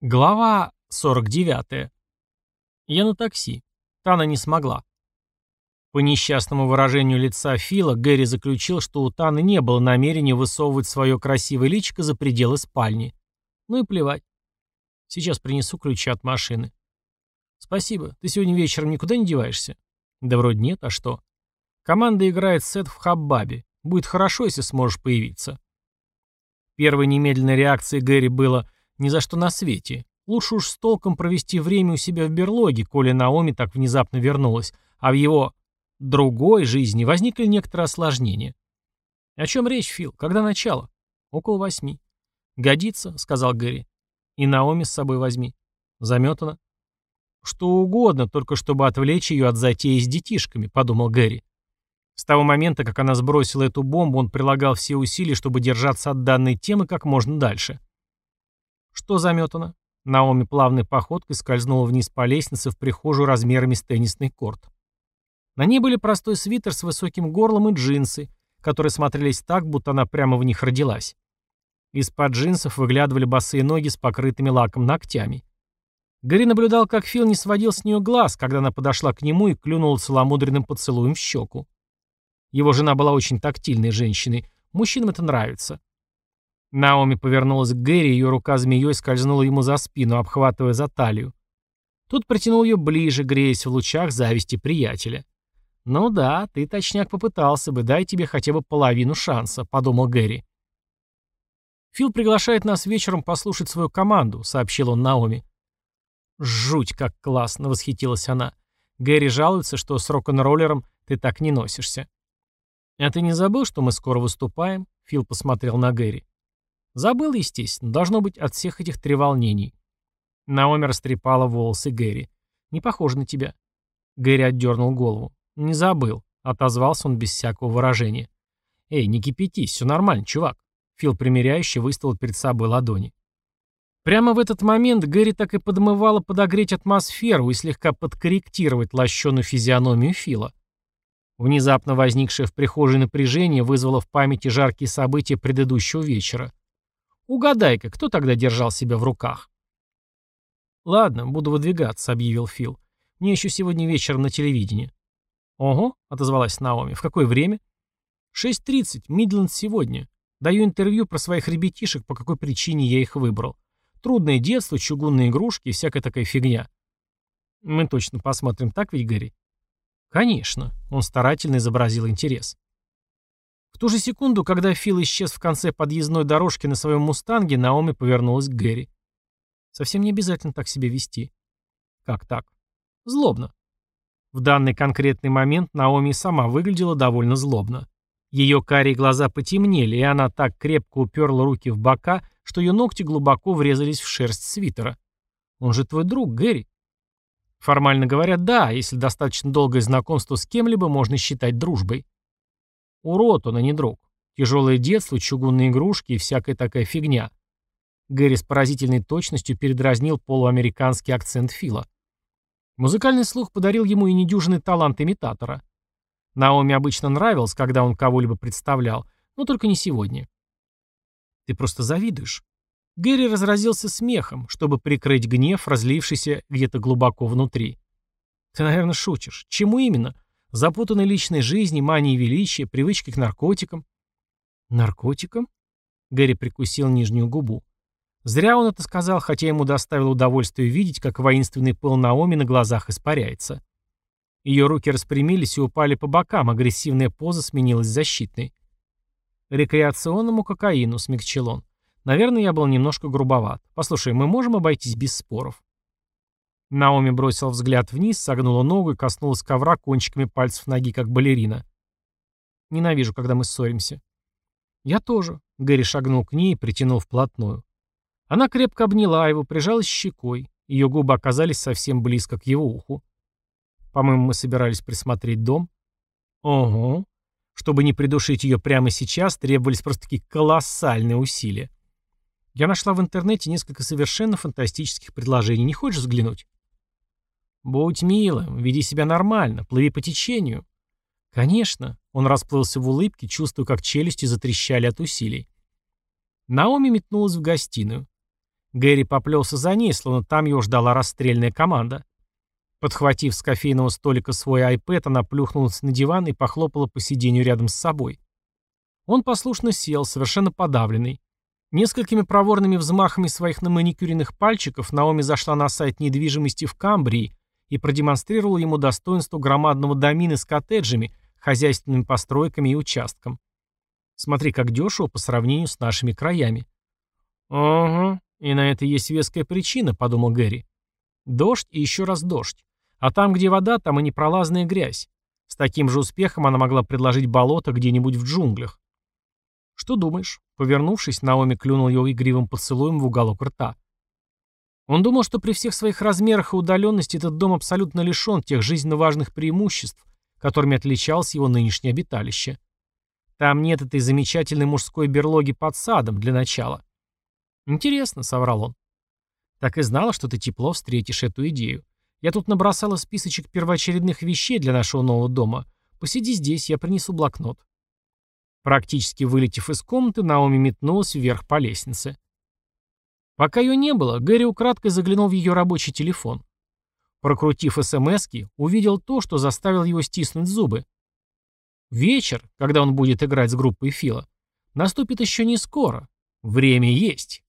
Глава 49. Я на такси. Тана не смогла. По несчастному выражению лица Фила, Гэри заключил, что у Таны не было намерения высовывать свое красивое личико за пределы спальни. Ну и плевать. Сейчас принесу ключи от машины. Спасибо. Ты сегодня вечером никуда не деваешься? Да вроде нет, а что? Команда играет сет в Хаббабе. Будет хорошо, если сможешь появиться. Первой немедленной реакцией Гэри было – ни за что на свете. Лучше уж с толком провести время у себя в берлоге, коли Наоми так внезапно вернулась, а в его другой жизни возникли некоторые осложнения. «О чем речь, Фил? Когда начало?» «Около восьми». «Годится», — сказал Гэри. «И Наоми с собой возьми». «Заметано». «Что угодно, только чтобы отвлечь ее от затеи с детишками», — подумал Гэри. С того момента, как она сбросила эту бомбу, он прилагал все усилия, чтобы держаться от данной темы как можно дальше. «Что заметано?» Наоми плавной походкой скользнула вниз по лестнице в прихожую размерами с теннисный корт. На ней были простой свитер с высоким горлом и джинсы, которые смотрелись так, будто она прямо в них родилась. Из-под джинсов выглядывали босые ноги с покрытыми лаком ногтями. Гарри наблюдал, как Фил не сводил с нее глаз, когда она подошла к нему и клюнула целомудренным поцелуем в щеку. Его жена была очень тактильной женщиной. Мужчинам это нравится. Наоми повернулась к Гэри, ее рука змеей скользнула ему за спину, обхватывая за талию. Тут притянул ее ближе, греясь в лучах зависти приятеля. «Ну да, ты, точняк, попытался бы, дай тебе хотя бы половину шанса», — подумал Гэри. «Фил приглашает нас вечером послушать свою команду», — сообщил он Наоми. «Жуть, как классно!» — восхитилась она. «Гэри жалуется, что с рок-н-роллером ты так не носишься». «А ты не забыл, что мы скоро выступаем?» — Фил посмотрел на Гэри. Забыл, естественно, должно быть от всех этих треволнений. Наоми растрепала волосы Гэри. «Не похоже на тебя». Гэри отдернул голову. «Не забыл», — отозвался он без всякого выражения. «Эй, не кипятись, все нормально, чувак». Фил примиряюще выставил перед собой ладони. Прямо в этот момент Гэри так и подмывало подогреть атмосферу и слегка подкорректировать лощеную физиономию Фила. Внезапно возникшее в прихожей напряжение вызвало в памяти жаркие события предыдущего вечера. Угадай-ка, кто тогда держал себя в руках? «Ладно, буду выдвигаться», — объявил Фил. «Мне еще сегодня вечером на телевидении». «Ого», — отозвалась Наоми. «В какое время?» «6.30, Мидленд сегодня. Даю интервью про своих ребятишек, по какой причине я их выбрал. Трудное детство, чугунные игрушки и всякая такая фигня». «Мы точно посмотрим, так ведь, Гэри?» «Конечно», — он старательно изобразил интерес. Ту же секунду, когда Фил исчез в конце подъездной дорожки на своем «Мустанге», Наоми повернулась к Гэри. Совсем не обязательно так себя вести. Как так? Злобно. В данный конкретный момент Наоми сама выглядела довольно злобно. Ее карие глаза потемнели, и она так крепко уперла руки в бока, что ее ногти глубоко врезались в шерсть свитера. «Он же твой друг, Гэри». Формально говоря, да, если достаточно долгое знакомство с кем-либо можно считать дружбой. Урод он, а не друг. Тяжелое детство, чугунные игрушки и всякая такая фигня. Гэри с поразительной точностью передразнил полуамериканский акцент Фила. Музыкальный слух подарил ему и недюжинный талант имитатора. Наоми обычно нравилось, когда он кого-либо представлял, но только не сегодня. «Ты просто завидуешь». Гэри разразился смехом, чтобы прикрыть гнев, разлившийся где-то глубоко внутри. «Ты, наверное, шутишь. Чему именно? Запутанной личной жизни, мании величия, привычки к наркотикам. Наркотикам? Гэри прикусил нижнюю губу. Зря он это сказал, хотя ему доставило удовольствие видеть, как воинственный пыл Наоми на глазах испаряется. Ее руки распрямились и упали по бокам, агрессивная поза сменилась защитной. «Рекреационному кокаину», — смягчил он. «Наверное, я был немножко грубоват. Послушай, мы можем обойтись без споров?» Наоми бросил взгляд вниз, согнула ногу и коснулась ковра кончиками пальцев ноги, как балерина. «Ненавижу, когда мы ссоримся». «Я тоже», — Гэри шагнул к ней и притянул вплотную. Она крепко обняла его, прижалась щекой. Ее губы оказались совсем близко к его уху. «По-моему, мы собирались присмотреть дом». «Ого». Чтобы не придушить ее прямо сейчас, требовались просто такие колоссальные усилия. Я нашла в интернете несколько совершенно фантастических предложений. Не хочешь взглянуть? «Будь милым, веди себя нормально, плыви по течению». «Конечно». Он расплылся в улыбке, чувствуя, как челюсти затрещали от усилий. Наоми метнулась в гостиную. Гэри поплелся за ней, словно там его ждала расстрельная команда. Подхватив с кофейного столика свой iPad, она плюхнулась на диван и похлопала по сиденью рядом с собой. Он послушно сел, совершенно подавленный. Несколькими проворными взмахами своих наманикюренных пальчиков Наоми зашла на сайт недвижимости в Камбрии и продемонстрировала ему достоинство громадного домина с коттеджами, хозяйственными постройками и участком. Смотри, как дешево по сравнению с нашими краями. «Ага, и на это есть веская причина», — подумал Гэри. «Дождь и еще раз дождь. А там, где вода, там и непролазная грязь. С таким же успехом она могла предложить болото где-нибудь в джунглях. «Что думаешь?» Повернувшись, Наоми клюнул его игривым поцелуем в уголок рта. Он думал, что при всех своих размерах и удаленности этот дом абсолютно лишен тех жизненно важных преимуществ, которыми отличалось его нынешнее обиталище. Там нет этой замечательной мужской берлоги под садом для начала. «Интересно», — соврал он. «Так и знала, что ты тепло встретишь эту идею. Я тут набросала списочек первоочередных вещей для нашего нового дома. Посиди здесь, я принесу блокнот». Практически вылетев из комнаты, Наоми метнулась вверх по лестнице. Пока ее не было, Гэри украдкой заглянул в ее рабочий телефон. Прокрутив СМСки, увидел то, что заставил его стиснуть зубы. Вечер, когда он будет играть с группой Фила, наступит еще не скоро. Время есть.